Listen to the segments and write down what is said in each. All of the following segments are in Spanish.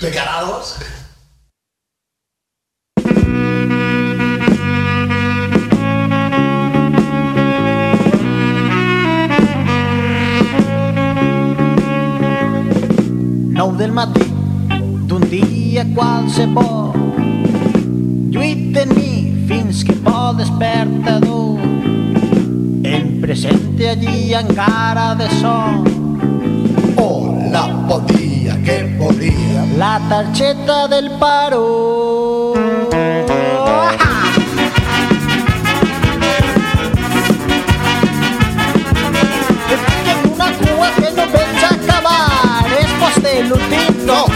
Declarados. Nou del matí d'un dia qualsevol lluiten-hi fins que po despertador em presente allí encara de son Hola, podía, que podía. La targeta del paro. En una cua que no pensa acabar és poste l'últim No.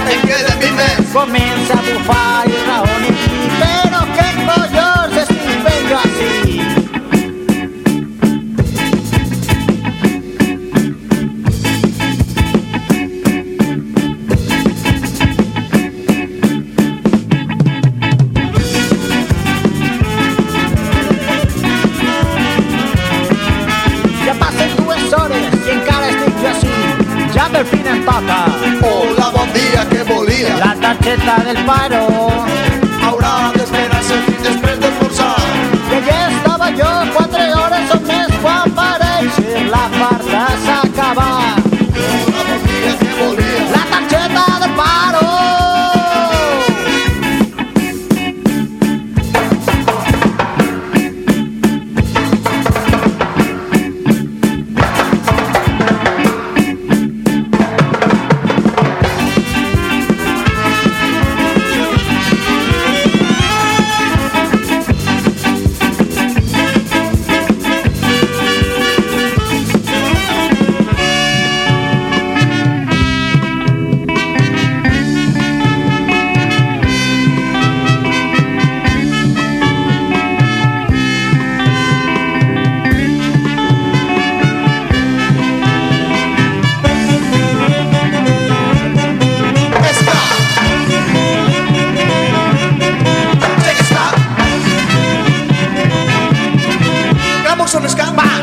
Comienza a bufar y raones Pero qué collons estic fent jo toca Hola, bon dia, que volia. la targeta del paro Só nos sky.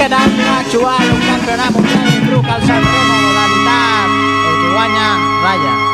quedant inactual un campionat mundial i truc, al Sant Remo modalitat el que guanya ratlla.